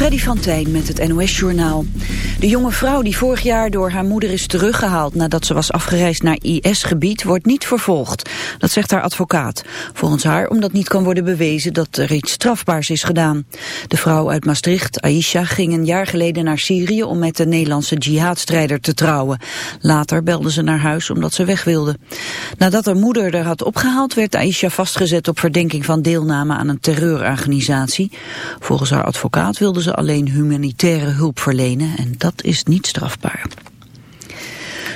Freddy van Tijn met het NOS-journaal. De jonge vrouw die vorig jaar door haar moeder is teruggehaald... nadat ze was afgereisd naar IS-gebied, wordt niet vervolgd. Dat zegt haar advocaat. Volgens haar omdat niet kan worden bewezen dat er iets strafbaars is gedaan. De vrouw uit Maastricht, Aisha, ging een jaar geleden naar Syrië... om met de Nederlandse jihadstrijder te trouwen. Later belde ze naar huis omdat ze weg wilde. Nadat haar moeder er had opgehaald... werd Aisha vastgezet op verdenking van deelname aan een terreurorganisatie. Volgens haar advocaat wilde ze alleen humanitaire hulp verlenen en dat is niet strafbaar.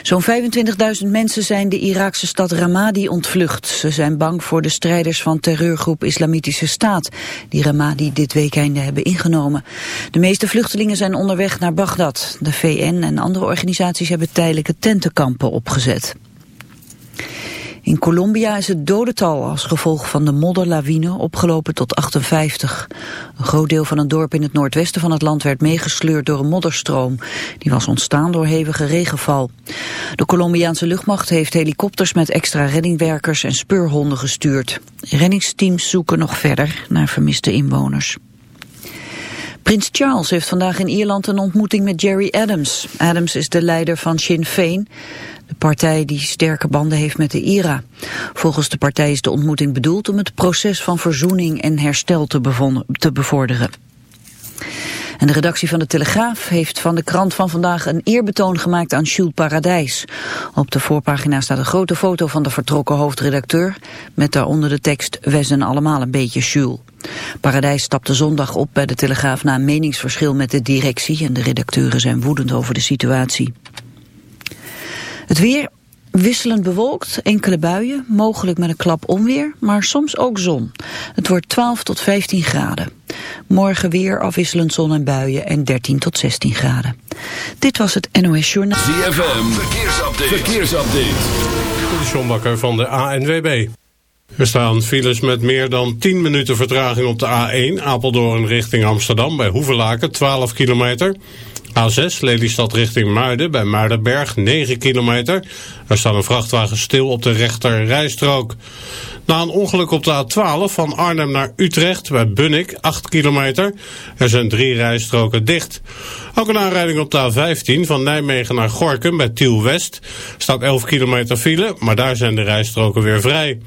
Zo'n 25.000 mensen zijn de Iraakse stad Ramadi ontvlucht. Ze zijn bang voor de strijders van terreurgroep Islamitische Staat... die Ramadi dit weekende hebben ingenomen. De meeste vluchtelingen zijn onderweg naar Bagdad. De VN en andere organisaties hebben tijdelijke tentenkampen opgezet. In Colombia is het dodental als gevolg van de modderlawine opgelopen tot 58. Een groot deel van een dorp in het noordwesten van het land werd meegesleurd door een modderstroom. Die was ontstaan door hevige regenval. De Colombiaanse luchtmacht heeft helikopters met extra reddingwerkers en speurhonden gestuurd. Reddingsteams zoeken nog verder naar vermiste inwoners. Prins Charles heeft vandaag in Ierland een ontmoeting met Jerry Adams. Adams is de leider van Sinn Féin, de partij die sterke banden heeft met de IRA. Volgens de partij is de ontmoeting bedoeld om het proces van verzoening en herstel te, bevorderen. En de redactie van de Telegraaf heeft van de krant van vandaag een eerbetoon gemaakt aan Jules Paradijs. Op de voorpagina staat een grote foto van de vertrokken hoofdredacteur met daaronder de tekst Wij zijn allemaal een beetje Jules. Paradijs stapte zondag op bij de Telegraaf na een meningsverschil met de directie en de redacteuren zijn woedend over de situatie. Het weer wisselend bewolkt, enkele buien, mogelijk met een klap onweer, maar soms ook zon. Het wordt 12 tot 15 graden. Morgen weer afwisselend zon en buien en 13 tot 16 graden. Dit was het NOS Journaal. ZFM, verkeersupdate. verkeersupdate. De Bakker van de ANWB. Er staan files met meer dan 10 minuten vertraging op de A1 Apeldoorn richting Amsterdam bij Hoevelaken 12 kilometer. A6 Lelystad richting Muiden bij Muidenberg 9 kilometer. Er staat een vrachtwagen stil op de rechter rijstrook. Na een ongeluk op de A12 van Arnhem naar Utrecht bij Bunnik 8 kilometer. Er zijn drie rijstroken dicht. Ook een aanrijding op de A15 van Nijmegen naar Gorkum bij Tiel West. Staat 11 kilometer file, maar daar zijn de rijstroken weer vrij.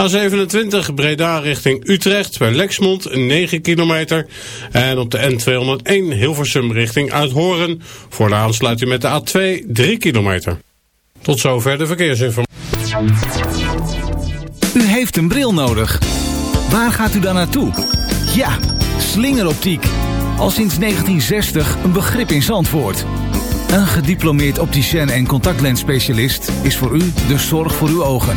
A27 Breda richting Utrecht bij Lexmond 9 kilometer. En op de N201 Hilversum richting Uithoren voor de aansluiting met de A2 3 kilometer. Tot zover de verkeersinformatie. U heeft een bril nodig. Waar gaat u dan naartoe? Ja, slingeroptiek. Al sinds 1960 een begrip in Zandvoort. Een gediplomeerd opticien en contactlensspecialist is voor u de zorg voor uw ogen.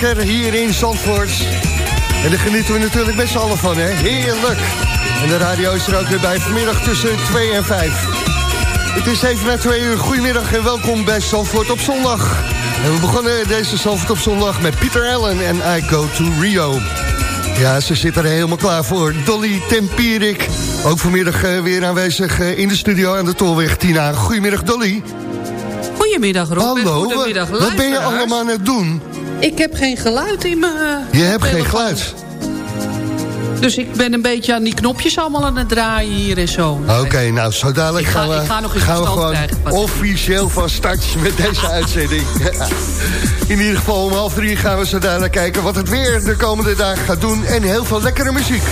lekker hier in Zandvoort. En daar genieten we natuurlijk met z'n allen van, hè? Heerlijk. En de radio is er ook weer bij vanmiddag tussen 2 en 5. Het is even na 2 uur. Goedemiddag en welkom bij Zandvoort op zondag. En we begonnen deze Zandvoort op zondag met Pieter Allen en I Go to Rio. Ja, ze zit er helemaal klaar voor. Dolly Tempierik, ook vanmiddag eh, weer aanwezig eh, in de studio aan de Tolweg. Tina, goedemiddag Dolly. Goedemiddag Rob. Hallo, Goedemiddag wat, ben je allemaal aan het doen? Ik heb geen geluid in mijn Je hebt geen geluid. Dus ik ben een beetje aan die knopjes allemaal aan het draaien hier en zo. Oké, nou, zo dadelijk ga- gaan we, ga gaan we gewoon krijgen, officieel van start met deze uitzending. In ieder geval om half drie gaan we zo dadelijk kijken wat het weer de komende dagen gaat doen. En heel veel lekkere muziek.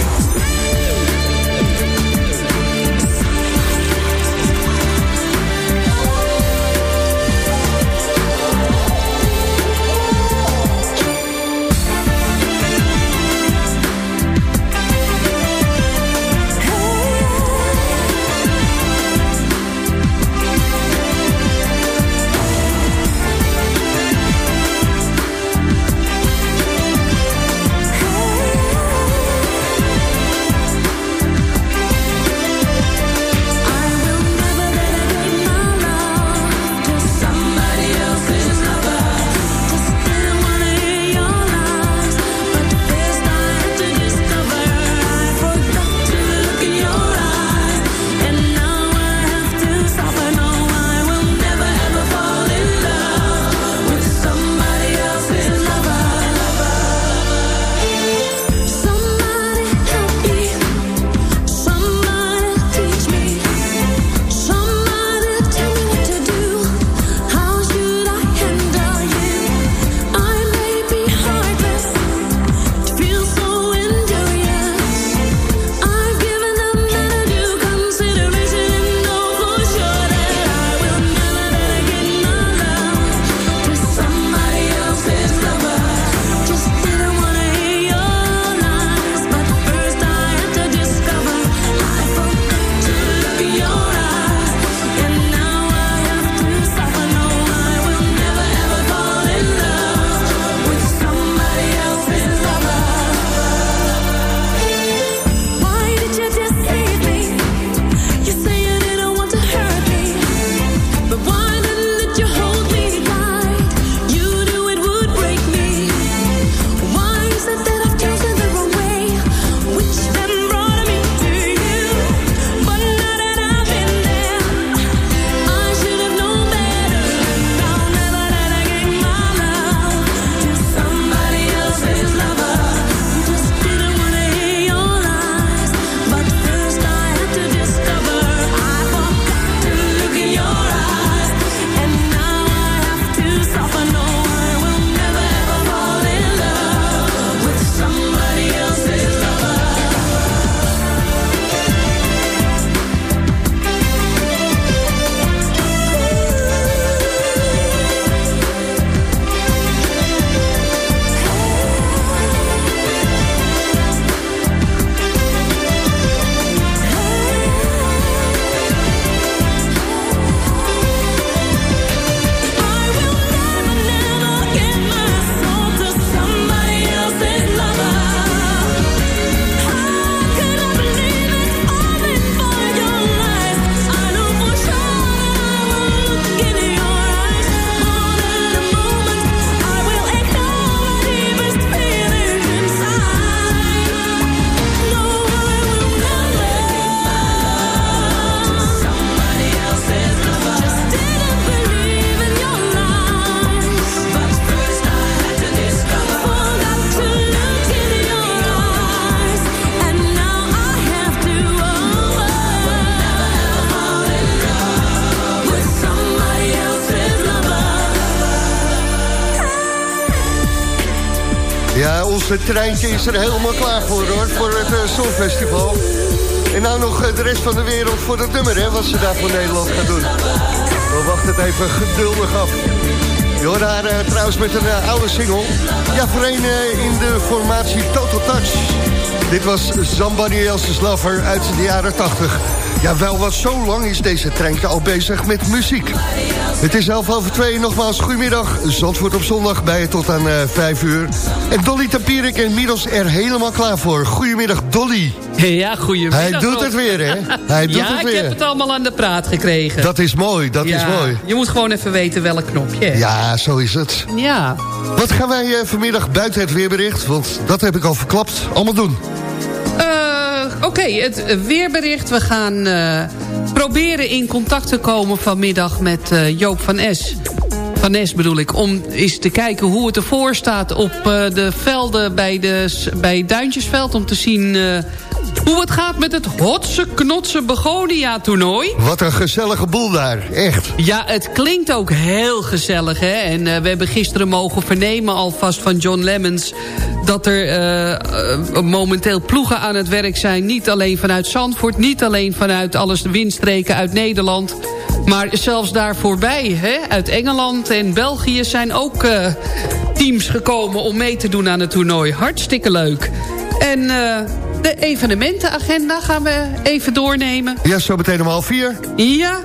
Treintje is er helemaal klaar voor, hoor. Voor het uh, Songfestival. En nou nog uh, de rest van de wereld voor dat nummer, hè. Wat ze daar voor Nederland gaan doen. We wachten het even geduldig af. Je hoort uh, trouwens met een oude single. Ja, voor een uh, in de formatie Total Touch. Dit was Somebody Else's Lover uit de jaren 80. Ja, wel wat zo lang is deze treintje al bezig met muziek. Het is elf over twee, nogmaals goedemiddag. Zandvoort op zondag bij je tot aan uh, vijf uur. En Dolly Tapierik inmiddels er helemaal klaar voor. Goedemiddag Dolly. Ja, goedemiddag. Hij doet het weer, hè? Hij doet ja, het weer. ik heb het allemaal aan de praat gekregen. Dat is mooi, dat ja, is mooi. Je moet gewoon even weten welk knopje. Ja, zo is het. Ja. Wat gaan wij uh, vanmiddag buiten het weerbericht, want dat heb ik al verklapt, allemaal doen? Oké, het weerbericht. We gaan uh, proberen in contact te komen vanmiddag met uh, Joop van Es. Van Es bedoel ik, om eens te kijken hoe het ervoor staat op de velden bij, de, bij Duintjesveld. Om te zien hoe het gaat met het Hotse Knotse Begonia toernooi. Wat een gezellige boel daar, echt. Ja, het klinkt ook heel gezellig, hè. En uh, we hebben gisteren mogen vernemen alvast van John Lemmens... dat er uh, uh, momenteel ploegen aan het werk zijn. Niet alleen vanuit Zandvoort, niet alleen vanuit alles de windstreken uit Nederland... maar zelfs daar voorbij, hè. Uit Engeland en België zijn ook teams gekomen om mee te doen aan het toernooi. Hartstikke leuk. En de evenementenagenda gaan we even doornemen. Ja, zo meteen om half vier. Ja,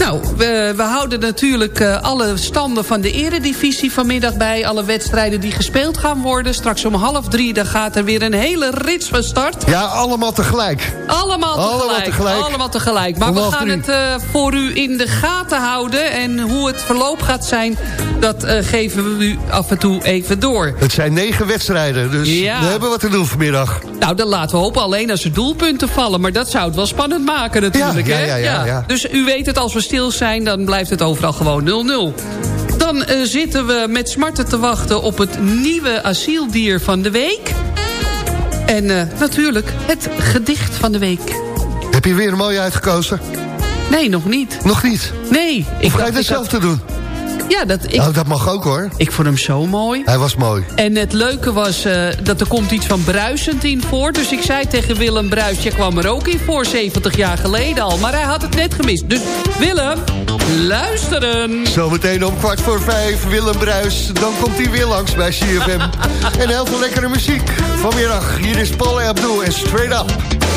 nou, we, we houden natuurlijk uh, alle standen van de eredivisie vanmiddag bij. Alle wedstrijden die gespeeld gaan worden. Straks om half drie dan gaat er weer een hele rits van start. Ja, allemaal tegelijk. Allemaal tegelijk. Allemaal tegelijk. Allemaal tegelijk. Maar om we gaan het uh, voor u in de gaten houden. En hoe het verloop gaat zijn, dat uh, geven we u af en toe even door. Het zijn negen wedstrijden, dus ja. we hebben wat te doen vanmiddag. Nou, dan laten we hopen alleen als er doelpunten vallen. Maar dat zou het wel spannend maken natuurlijk. Ja, hè? ja, ja, ja. Dus u weet het, als we stil zijn, dan blijft het overal gewoon 0-0. Dan uh, zitten we met smarten te wachten op het nieuwe asieldier van de week. En uh, natuurlijk het gedicht van de week. Heb je weer een mooie uitgekozen? Nee, nog niet. Nog niet? Nee. Of ga je dat zelf te doen? Ja, dat, ik, nou, dat mag ook hoor. Ik vond hem zo mooi. Hij was mooi. En het leuke was uh, dat er komt iets van bruisend in voor. Dus ik zei tegen Willem Bruis, je kwam er ook in voor 70 jaar geleden al. Maar hij had het net gemist. Dus Willem, luisteren. Zometeen om kwart voor vijf, Willem Bruis. Dan komt hij weer langs bij CFM. en heel veel lekkere muziek. Vanmiddag, hier is Paul Abdul en Straight Up.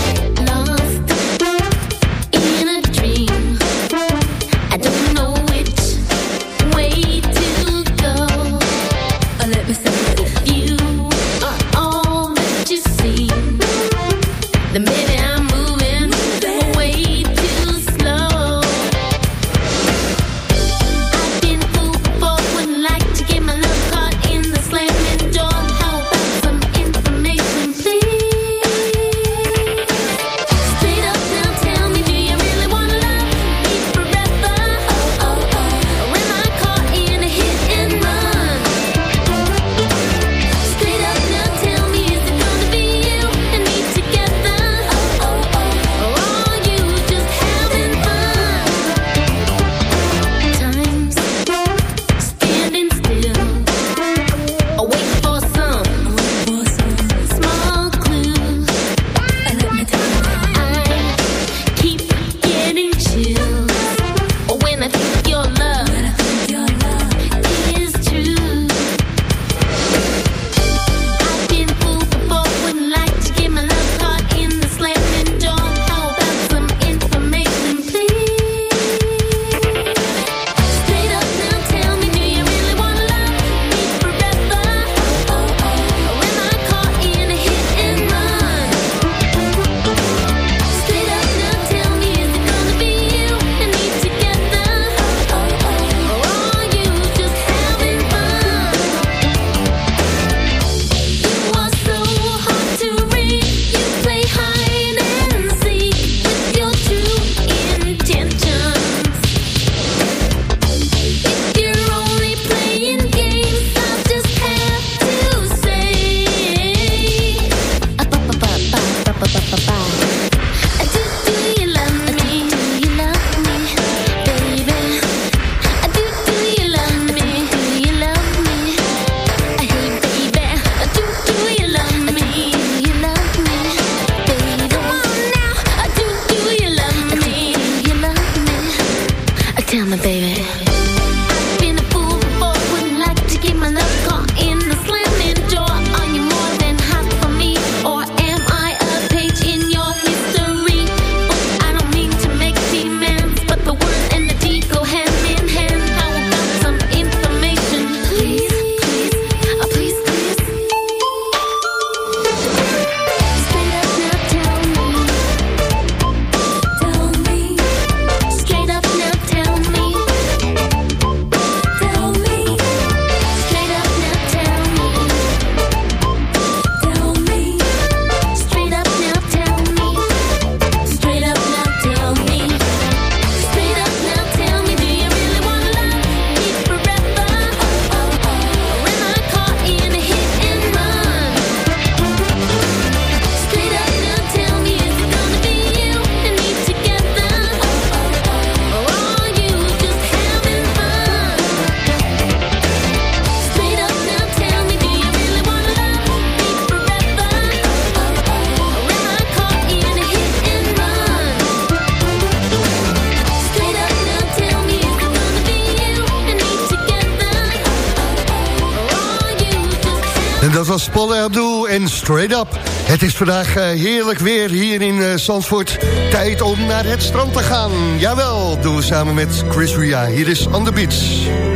Straight Up. Het is vandaag eh, heerlijk weer hier in eh, Zandvoort. Tijd om naar het strand te gaan. Jawel, doen we samen met Chris Ria. Hier is On The Beach.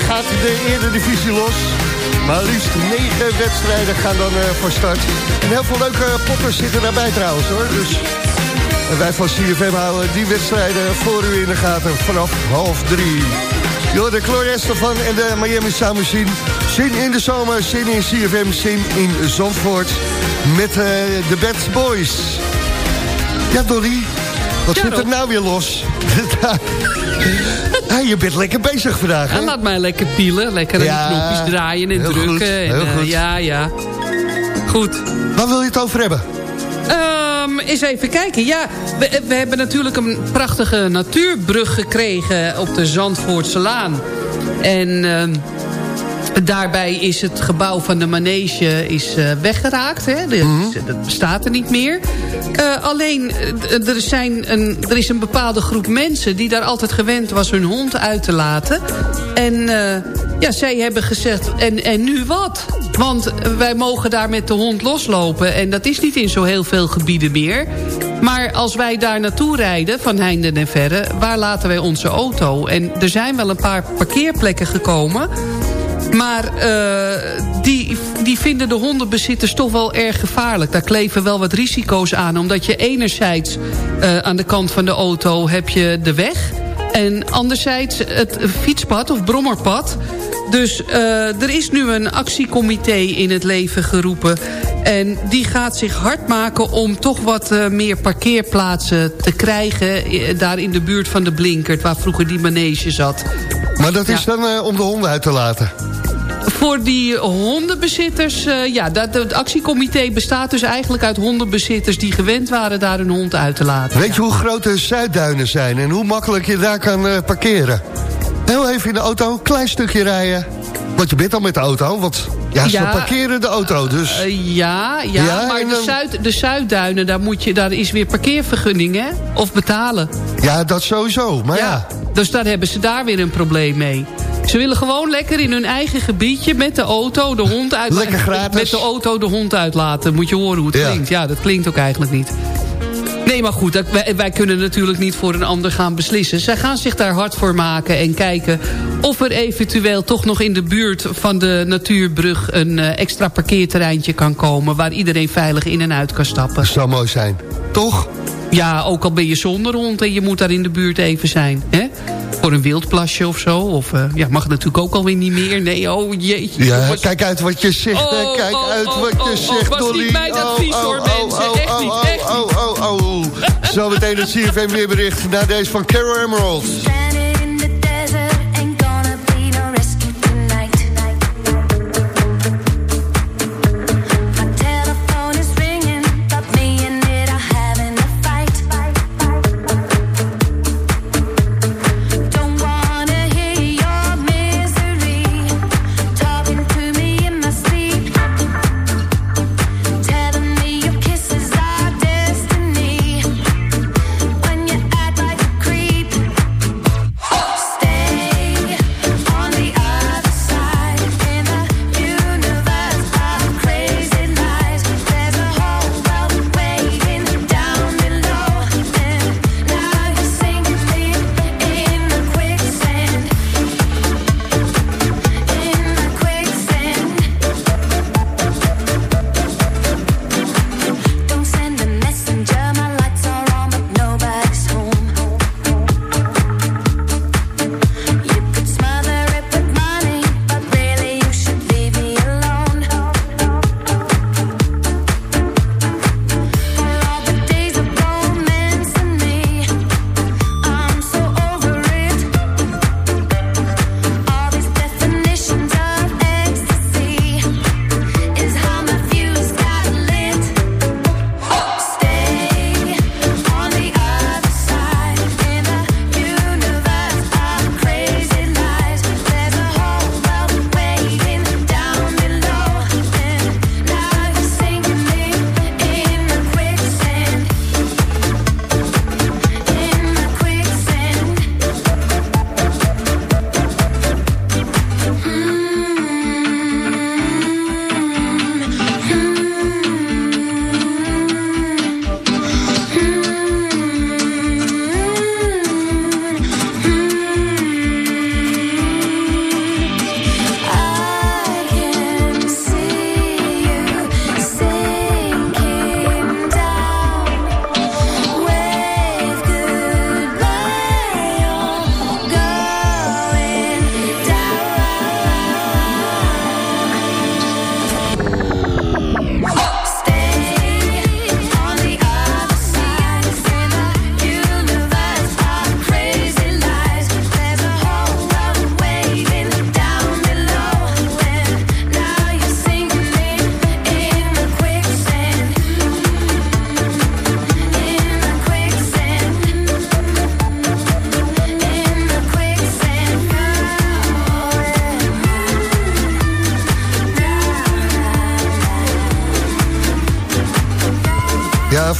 Gaat de Eredivisie los. Maar liefst negen wedstrijden gaan dan eh, van start. En heel veel leuke poppers zitten daarbij trouwens hoor. Dus wij van CFM houden die wedstrijden voor u in de gaten vanaf half drie. Yo, de Clores ervan en de Miami Machine. Zin in de zomer, zin in CFM, zin in Zandvoort. Met eh, de Bad Boys. Ja, Dolly, wat zit er nou weer los? Hey, je bent lekker bezig vandaag, hè? Laat mij lekker pielen. Lekker aan Ja, die knopjes draaien en drukken. goed, en, eh, ja, ja. Goed. Waar wil je het over hebben? Ehm, eens even kijken. Ja, we, we hebben natuurlijk een prachtige natuurbrug gekregen op de Zandvoortse Laan. En ehm, daarbij is het gebouw van de manege is, eh, weggeraakt. Hè? Dat, is- dat bestaat er niet meer. Eh, alleen, eh, er, zijn een, er is een bepaalde groep mensen... die daar altijd gewend was hun hond uit te laten. En eh, ja, zij hebben gezegd, en, en nu wat? Want wij mogen daar met de hond loslopen... en dat is niet in zo heel veel gebieden meer... Maar als wij daar naartoe rijden, van heinde en verre... waar laten wij onze auto? En er zijn wel een paar parkeerplekken gekomen... Maar eh, die, die vinden de hondenbezitters toch wel erg gevaarlijk. Daar kleven wel wat risico's aan. Omdat je enerzijds eh, aan de kant van de auto heb je de weg... en anderzijds het fietspad of brommerpad... Dus eh, er is nu een actiecomité in het leven geroepen. En die gaat zich hard maken om toch wat meer parkeerplaatsen te krijgen... daar in de buurt van de Blinkert, waar vroeger die manege zat. Maar dat is Ja. dan eh, om de honden uit te laten. Voor die hondenbezitters, eh, ja, dat, het actiecomité bestaat dus eigenlijk uit hondenbezitters... die gewend waren daar hun hond uit te laten. Weet je hoe groot de Zuidduinen zijn en hoe makkelijk je daar kan eh, parkeren? Heel even in de auto, klein stukje rijden. Want je bent al met de auto, want ja, ze Ja. parkeren de auto. Dus ja, ja, Ja, maar de, Zuid, de Zuidduinen, daar, moet je, daar is weer parkeervergunning, hè? Of betalen. ja, dat sowieso. Maar ja, Dus daar hebben ze daar weer een probleem mee. Ze willen gewoon lekker in hun eigen gebiedje met de auto de hond uit... Lekker gratis. Met de auto de hond uitlaten. Moet je horen hoe het Ja. klinkt. Ja, dat klinkt ook eigenlijk niet. Nee, maar goed, dat, wij, wij kunnen natuurlijk niet voor een ander gaan beslissen. Zij gaan zich daar hard voor maken en kijken... of er eventueel toch nog in de buurt van de natuurbrug... een eh, extra parkeerterreintje kan komen... waar iedereen veilig in en uit kan stappen. dat zou mooi zijn. Toch? Ja, ook al ben je zonder hond en je moet daar in de buurt even zijn. Hè? Voor een wildplasje of zo. Of eh, ja, mag natuurlijk ook alweer niet meer. Nee, oh jeetje. Ja, kijk uit wat je zegt. Oh, kijk oh, uit oh, wat je oh, oh, zegt, was niet mijn oh, advies hoor, mensen. Echt niet, echt niet. Oh, oh, oh, oh. Zometeen een CFM weerbericht naar deze van Carol Emerald.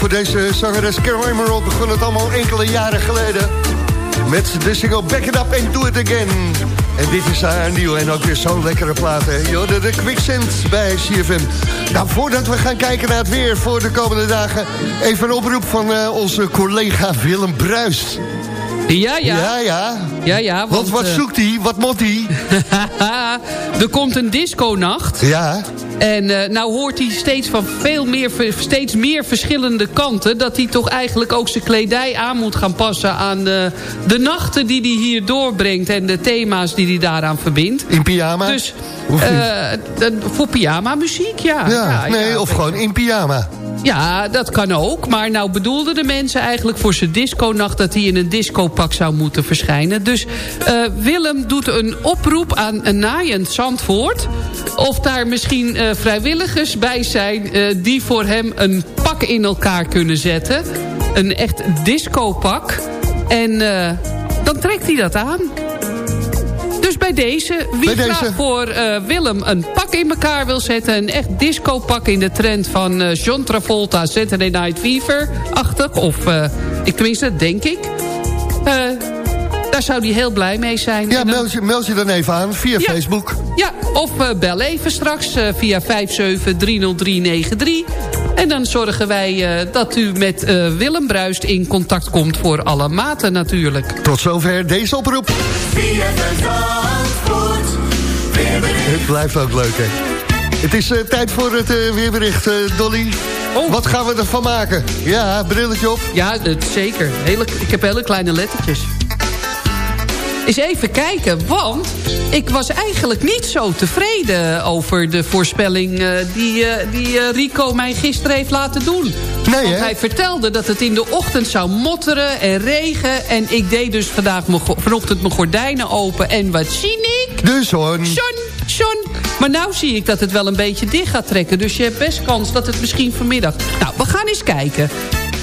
Voor deze zangeres Carol Emerald begon het allemaal enkele jaren geleden. Met de single Back It Up and Do It Again. En dit is haar nieuw en ook weer zo'n lekkere plaat. hè. Hoorde de Quicksand bij CFM. Nou, voordat we gaan kijken naar het weer voor de komende dagen... even een oproep van eh, onze collega Willem Bruist. Ja, ja. Ja, ja. Ja, ja. Want wat eh, zoekt hij? Wat moet hij? er komt een disco-nacht. Ja. En eh, nou hoort hij steeds van veel meer, steeds meer verschillende kanten... dat hij toch eigenlijk ook zijn kledij aan moet gaan passen... aan de, de nachten die hij hier doorbrengt... en de thema's die hij daaraan verbindt. In pyjama? Dus eh, d- voor pyjama muziek, ja. ja, nee, ja. of gewoon in pyjama. Ja, dat kan ook. Maar nou bedoelden de mensen eigenlijk voor zijn disconacht... dat hij in een discopak zou moeten verschijnen. Dus eh, Willem doet een oproep aan een naaiend Zandvoort... of daar misschien eh, vrijwilligers bij zijn... eh, die voor hem een pak in elkaar kunnen zetten. Een echt discopak. En dan trekt hij dat aan. Dus bij deze, wie Bij deze. voor eh, Willem een pak in elkaar wil zetten... een echt disco-pak in de trend van eh, John Travolta... Saturday Night Fever-achtig, of eh, ik tenminste, denk ik... Daar zou hij heel blij mee zijn. Ja, dan- meld je, meld je dan even aan via Ja. Facebook. ja, of eh, bel even straks eh, via 5730393. En dan zorgen wij eh, dat u met Willem Bruist in contact komt voor alle maten natuurlijk. Tot zover deze oproep. Het blijft ook leuk, hè. Het is tijd voor het weerbericht, Dolly. Oh. Wat gaan we ervan maken? Ja, brilletje op. Ja, zeker. Hele, ik heb hele kleine lettertjes. Eens even kijken, want ik was eigenlijk niet zo tevreden... over de voorspelling uh, die, uh, die uh, Rico mij gisteren heeft laten doen. Nee, want hè? hij vertelde dat het in de ochtend zou motteren en regen... en ik deed dus vandaag vanochtend mijn gordijnen open... en wat zie ik? De zon. Zon, zon. Maar nou zie ik dat het wel een beetje dicht gaat trekken... dus je hebt best kans dat het misschien vanmiddag... Nou, we gaan eens kijken.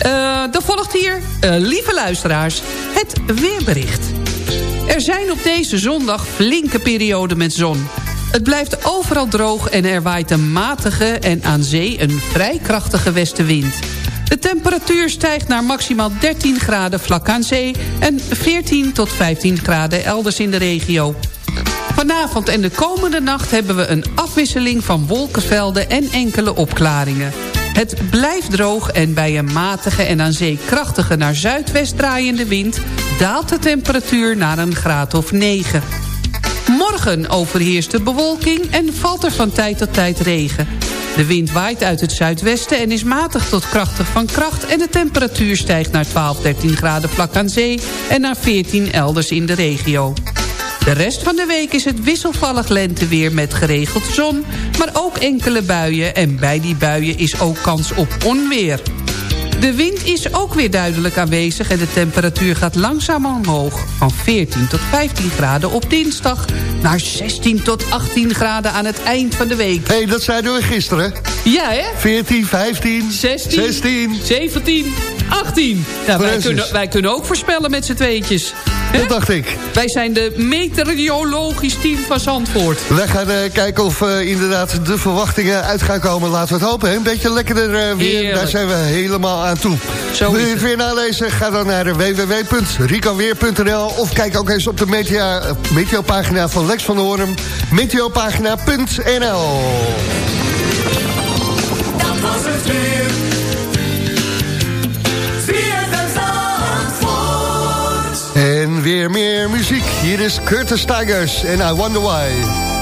Uh, er volgt hier, uh, lieve luisteraars, het weerbericht. Er zijn op deze zondag flinke perioden met zon. Het blijft overal droog en er waait een matige en aan zee een vrij krachtige westenwind. De temperatuur stijgt naar maximaal 13 graden vlak aan zee... en 14 tot 15 graden elders in de regio. Vanavond en de komende nacht hebben we een afwisseling van wolkenvelden en enkele opklaringen. Het blijft droog en bij een matige en aan zee krachtige naar zuidwest draaiende wind... daalt de temperatuur naar een graad of 9. Morgen overheerst de bewolking en valt er van tijd tot tijd regen. De wind waait uit het zuidwesten en is matig tot krachtig van kracht... en de temperatuur stijgt naar 12, 13 graden vlak aan zee... en naar 14 elders in de regio. De rest van de week is het wisselvallig lenteweer met geregeld zon... maar ook enkele buien en bij die buien is ook kans op onweer. De wind is ook weer duidelijk aanwezig en de temperatuur gaat langzaam omhoog. Van 14 tot 15 graden op dinsdag naar 16 tot 18 graden aan het eind van de week. Hé, hey, dat zeiden we gisteren. Ja, hè? 14, 15, 16, 16. 17, 18. Nou, wij, kunnen, wij kunnen ook voorspellen met z'n tweetjes. Dat dacht ik. Wij zijn de meteorologisch team van Zandvoort. Wij gaan uh, kijken of uh, inderdaad de verwachtingen uit gaan komen. Laten we het hopen. Hè? Een beetje lekkerder uh, weer. Heerlijk. Daar zijn we helemaal aan toe. Zo Wil je het weer nalezen? Ga dan naar www.ricoweer.nl of kijk ook eens op de meteopagina meteo van Lex van Hoorn. Meteopagina.nl Dat was het weer. Weer meer muziek. Hier is Curtis Tigers en I Wonder Why.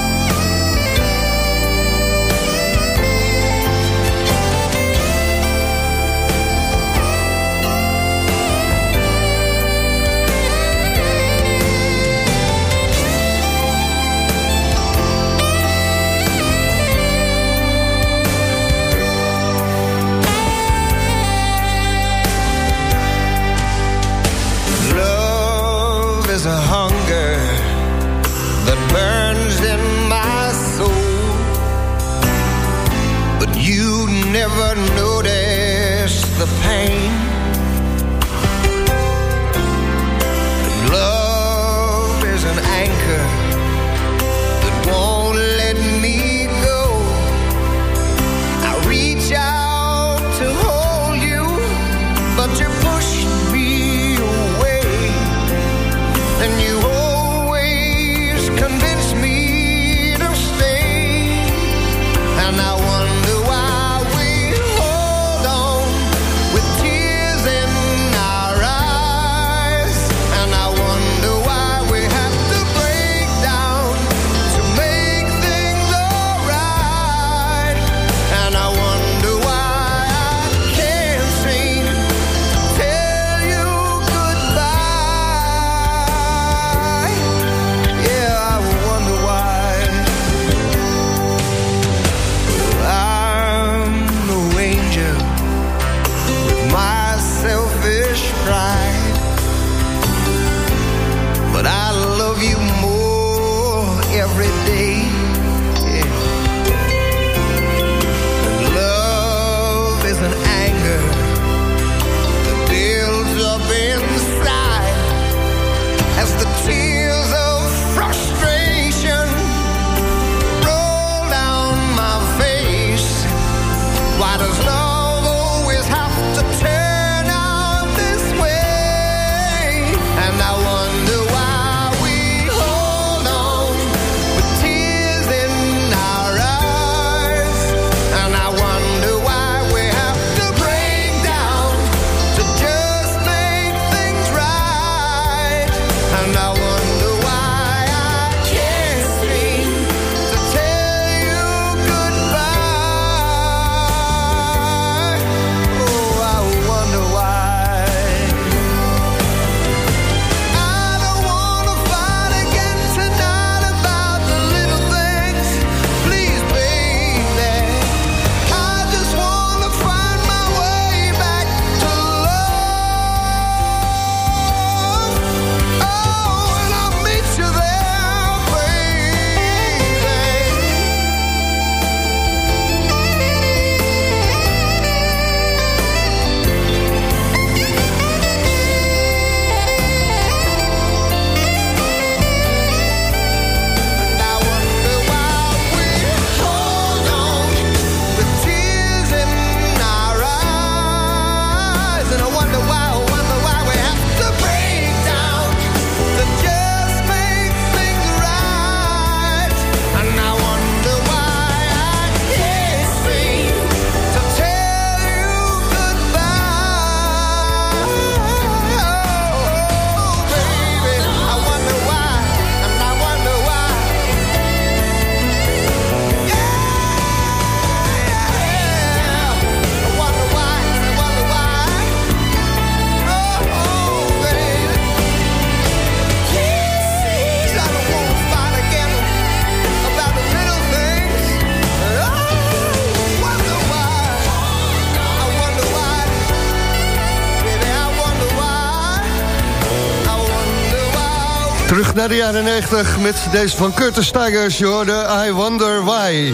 Naar de jaren 90 met deze van Curtis Tigers, joh, de I Wonder Why.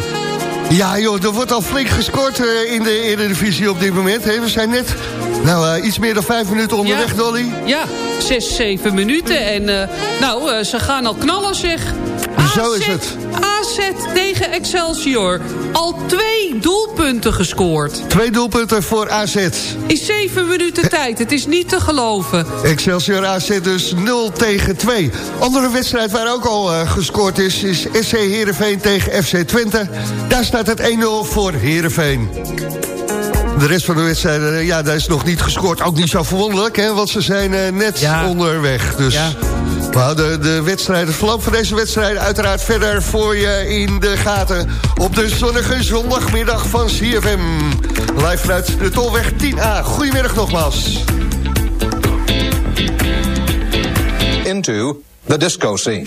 Ja joh, er wordt al flink gescoord uh, in de Eredivisie op dit moment. Hè? We zijn net nou, uh, iets meer dan vijf minuten onderweg, Ja. Dolly. Ja, zes, zeven minuten. En uh, nou, uh, ze gaan al knallen zeg. Zo is het. AZ tegen Excelsior. Al twee doelpunten gescoord. Twee doelpunten voor AZ. In zeven minuten tijd. Het is niet te geloven. Excelsior AZ dus 0 tegen 2. Andere wedstrijd waar ook al uh, gescoord is... is SC Heerenveen tegen FC Twente. Daar staat het 1-0 voor Heerenveen. De rest van de wedstrijden, ja, daar is nog niet gescoord. Ook niet zo verwonderlijk, hè, want ze zijn uh, net ja. onderweg. Dus ja. We houden de wedstrijden, het verloop van deze wedstrijden... uiteraard verder voor je in de gaten... op de zonnige zondagmiddag van CFM. Live vanuit de Tolweg 10A. Goedemiddag nogmaals. Into the disco scene.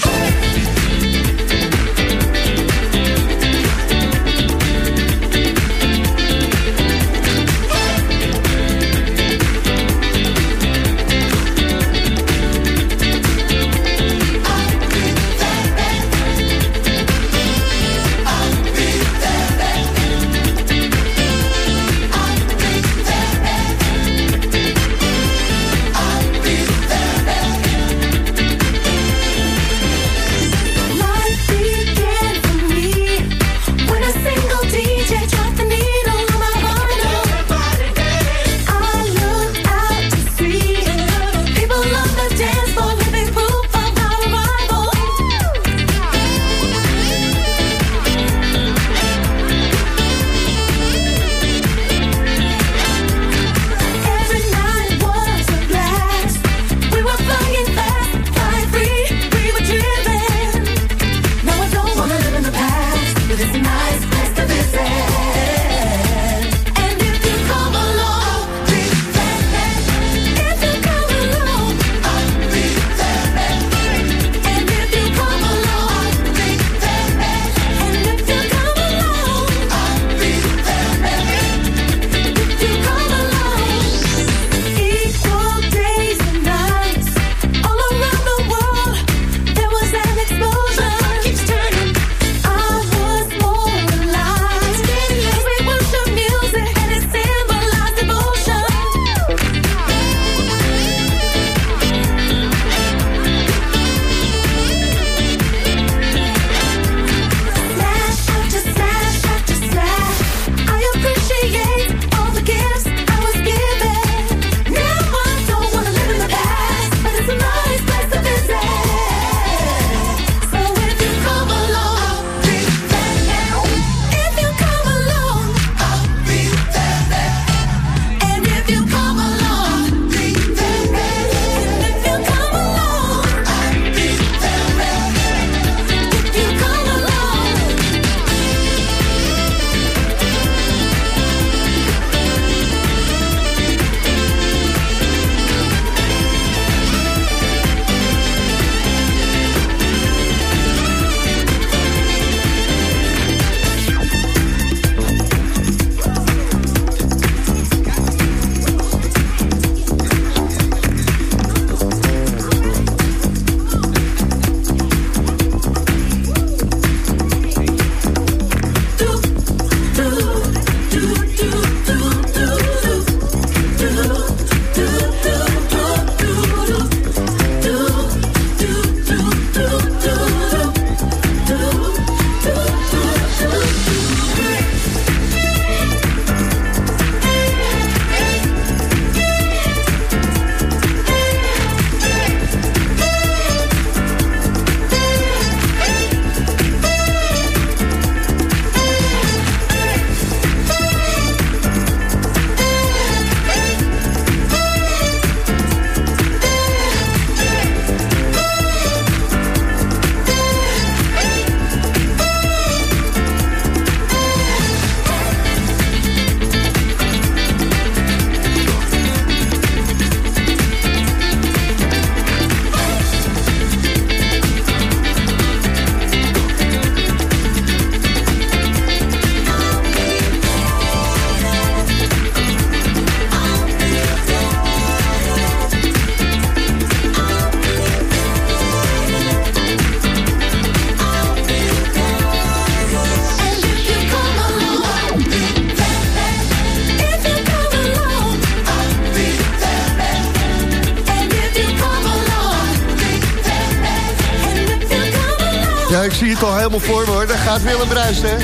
Helemaal voor hoor. Daar gaat Willem Bruist, hè.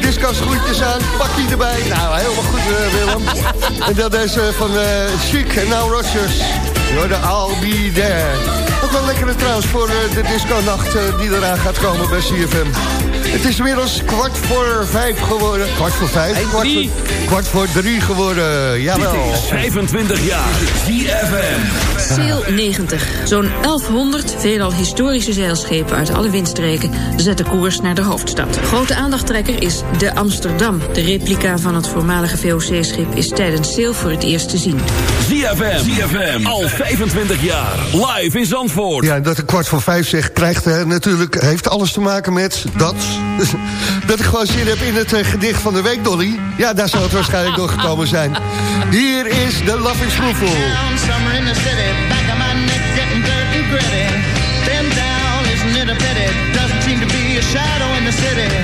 Disco schoentjes aan, pakje erbij. Nou, helemaal goed eh, Willem. en dat is eh, van eh Chic en Now Rogers. You're the I'll Be There. Ook wel lekker trouwens voor de disco-nacht die eraan gaat komen bij CFM. Het is inmiddels kwart voor vijf geworden. Kwart voor vijf? Kwart voor, kwart voor drie geworden, jawel. Dit is 25 jaar ZFM. Sail 90. Zo'n 1100 veelal historische zeilschepen uit alle windstreken zetten koers naar de hoofdstad. Grote aandachttrekker is de Amsterdam. De replica van het voormalige VOC-schip is tijdens Sail voor het eerst te zien. ZFM. ZFM. Al 25 jaar. Live in Zandvoort. Ja, dat ik kwart voor vijf zeg, krijgt eh, natuurlijk, heeft alles te maken met dat. dat ik gewoon zin heb in het eh, gedicht van de week, Dolly. Ja, daar zal het waarschijnlijk door gekomen zijn. Hier is de the city.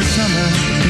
summer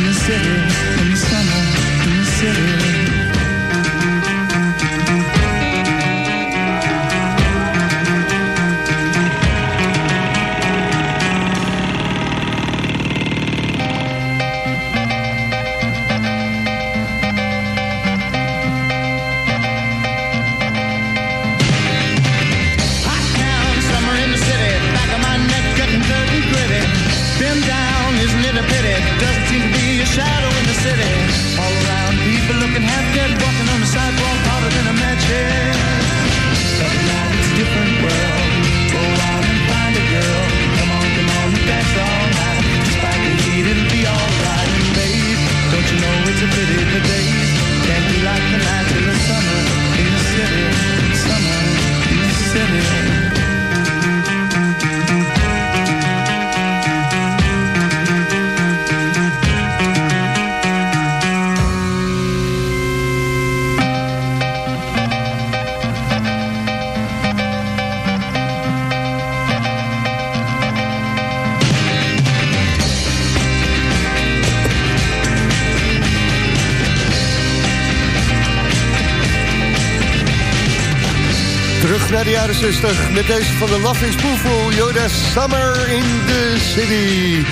naar de jaren 60 met deze van de is Spoonful. Yoda Summer in the City.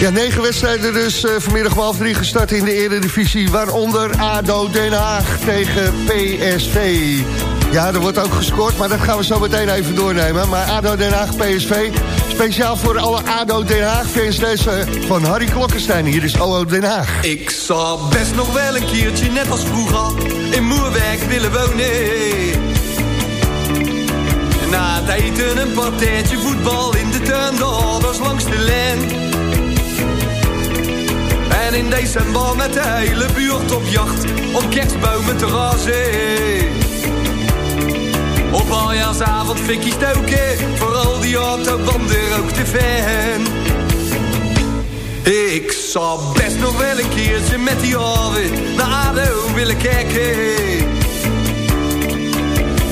Ja, negen wedstrijden dus uh, vanmiddag half drie gestart in de Eredivisie. Waaronder ADO Den Haag tegen PSV. Ja, er wordt ook gescoord, maar dat gaan we zo meteen even doornemen. Maar ADO Den Haag PSV, speciaal voor alle ADO Den Haag fans deze van Harry Klokkenstein. Hier is OO Den Haag. Ik zou best nog wel een keertje, net als vroeger, in Moerwijk willen wonen. Na het eten een partijtje voetbal in de tuin, de ouders langs de lijn. En in december met de hele buurt op jacht, om kerstbomen te razen. Op aljaarsavond fikkie stoken, voor al die autobanden ook te fan. Ik zou best nog wel een keertje met die alweer naar ADO willen kijken.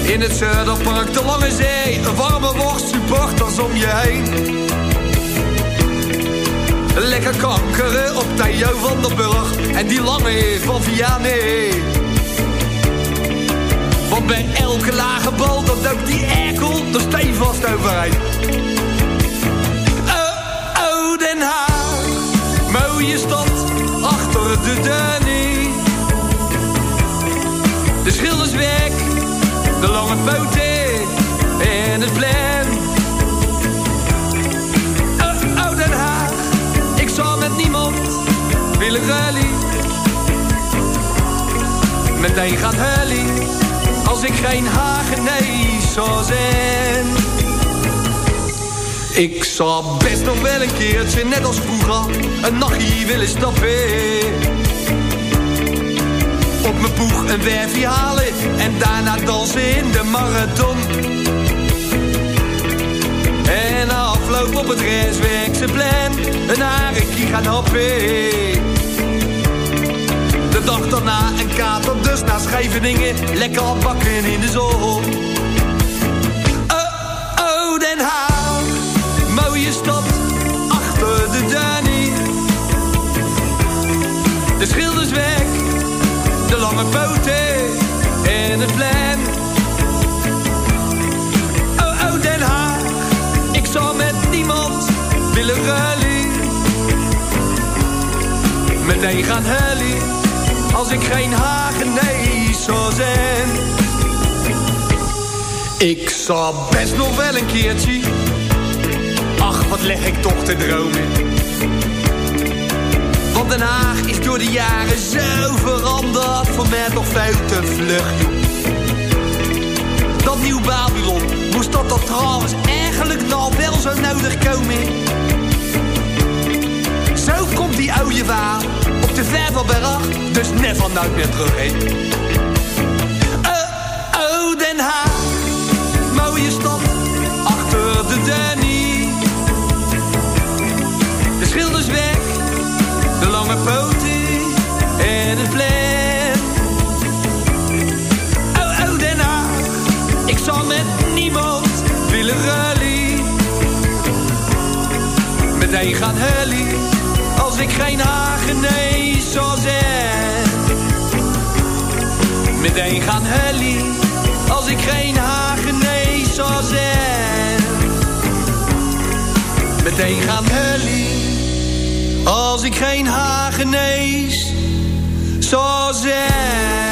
In het Zuiderpark, de Lange Zee, een warme worst, supporters om je heen. Lekker kankeren op Theo van der Burg en die lange van Vianney. Want bij elke lage bal, dat duikt die erkel er stevast overheen. Oh, oh, Den Haag, mooie stad, achter de Danny. De schilders weg, de lange poten en het plan. Oh, oh, Den Haag, ik zal met niemand willen rally. Meteen gaat Hully als ik geen Hagenees zou zijn. Ik zou best nog wel een keertje, net als vroeger, een nachtje willen stappen. Op mijn boeg een werfje halen en daarna dansen in de marathon. En afloop op het restwerk zijn plan, een harekie gaan happen. De dag daarna een kater, dus naar Scheveningen, lekker bakken in de zon. Oh, oh, Den Haag, mooie stad, achter de Danny. De schilders weg, lange poten en het plan. Oh, oh, Den Haag, ik zou met niemand willen ruilen. Meteen gaan hullen, als ik geen Hagenees zou zijn. Ik zou best nog wel een keertje, ach wat leg ik toch te dromen. Den Haag is door de jaren zo veranderd, voor mij toch veel te vlug. Dat nieuw Babylon, moest dat dat trouwens eigenlijk nou wel zo nodig komen? Zo komt die oude waar op de Vervelberg, dus never nooit meer terug heen. Meteen gaan hullen, als ik geen Hagenees zou zijn. Meteen gaan hullen, als ik geen Hagenees zou zijn. Meteen gaan hullen, als ik geen Hagenees zou zijn. My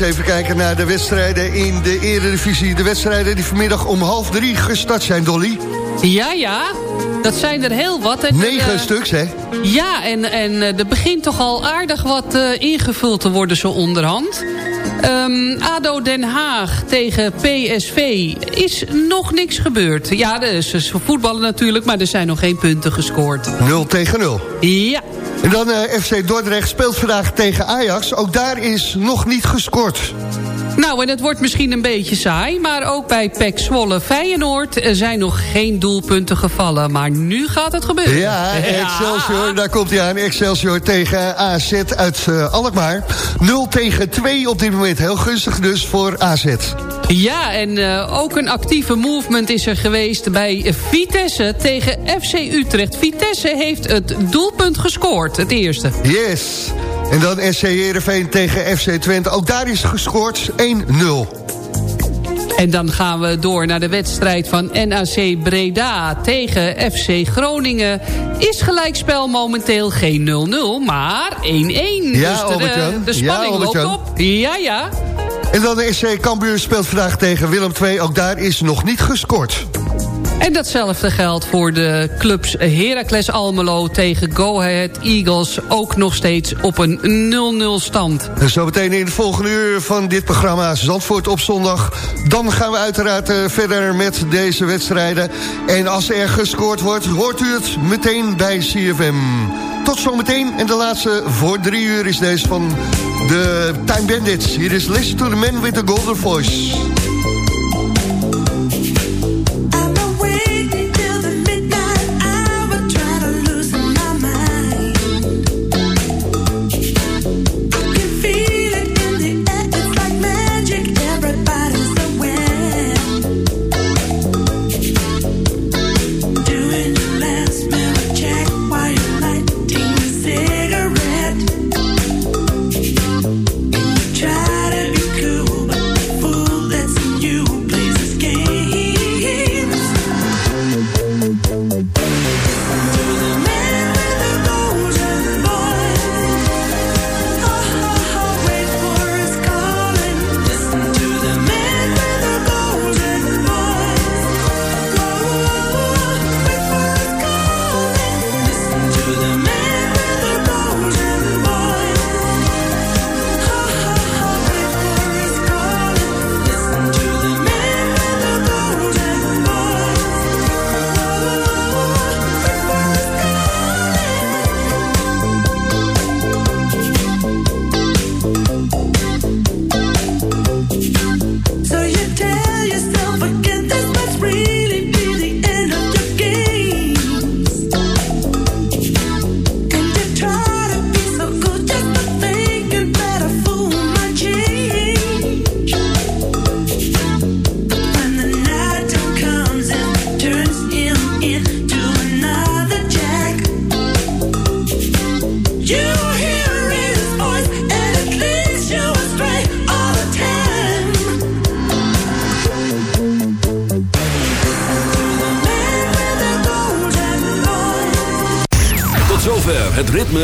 Eens even kijken naar de wedstrijden in de Eredivisie. De wedstrijden die vanmiddag om half drie gestart zijn, Dolly. Ja, ja. Dat zijn er heel wat. En Negen eh, stuks, hè? Ja, en, en eh, er begint toch al aardig wat eh, ingevuld te worden zo onderhand. Ehm, ADO Den Haag tegen PSV is nog niks gebeurd. Ja, er is, ze voetballen natuurlijk, maar er zijn nog geen punten gescoord. 0 tegen 0. Ja. En dan eh, FC Dordrecht speelt vandaag tegen Ajax. Ook daar is nog niet gescoord. Nou, en het wordt misschien een beetje saai... maar ook bij PEC Zwolle Feyenoord zijn nog geen doelpunten gevallen. Maar nu gaat het gebeuren. Ja, Excelsior, daar komt hij aan. Excelsior tegen AZ uit eh, Alkmaar. 0 tegen 2 op dit moment. Heel gunstig dus voor AZ. Ja, en uh, ook een actieve movement is er geweest bij Vitesse tegen FC Utrecht. Vitesse heeft het doelpunt gescoord, het eerste. Yes. En dan SC Heerenveen tegen FC Twente. Ook daar is gescoord 1-0. En dan gaan we door naar de wedstrijd van NAC Breda tegen FC Groningen. Is gelijkspel momenteel geen 0-0, maar 1-1. Ja, dus de, de, de spanning ja, loopt op. Ja, ja. En dan de SC Cambuur speelt vandaag tegen Willem II. Ook daar is nog niet gescoord. En datzelfde geldt voor de clubs Heracles Almelo tegen Go Ahead Eagles. Ook nog steeds op een 0-0 stand. Zo meteen in het volgende uur van dit programma Zandvoort op zondag. Dan gaan we uiteraard uh, verder met deze wedstrijden. En als er gescoord wordt, hoort u het meteen bij CFM. Tot zometeen. En de laatste voor drie uur is deze van de Time Bandits. Hier is Listen to the Man with the Golden Voice.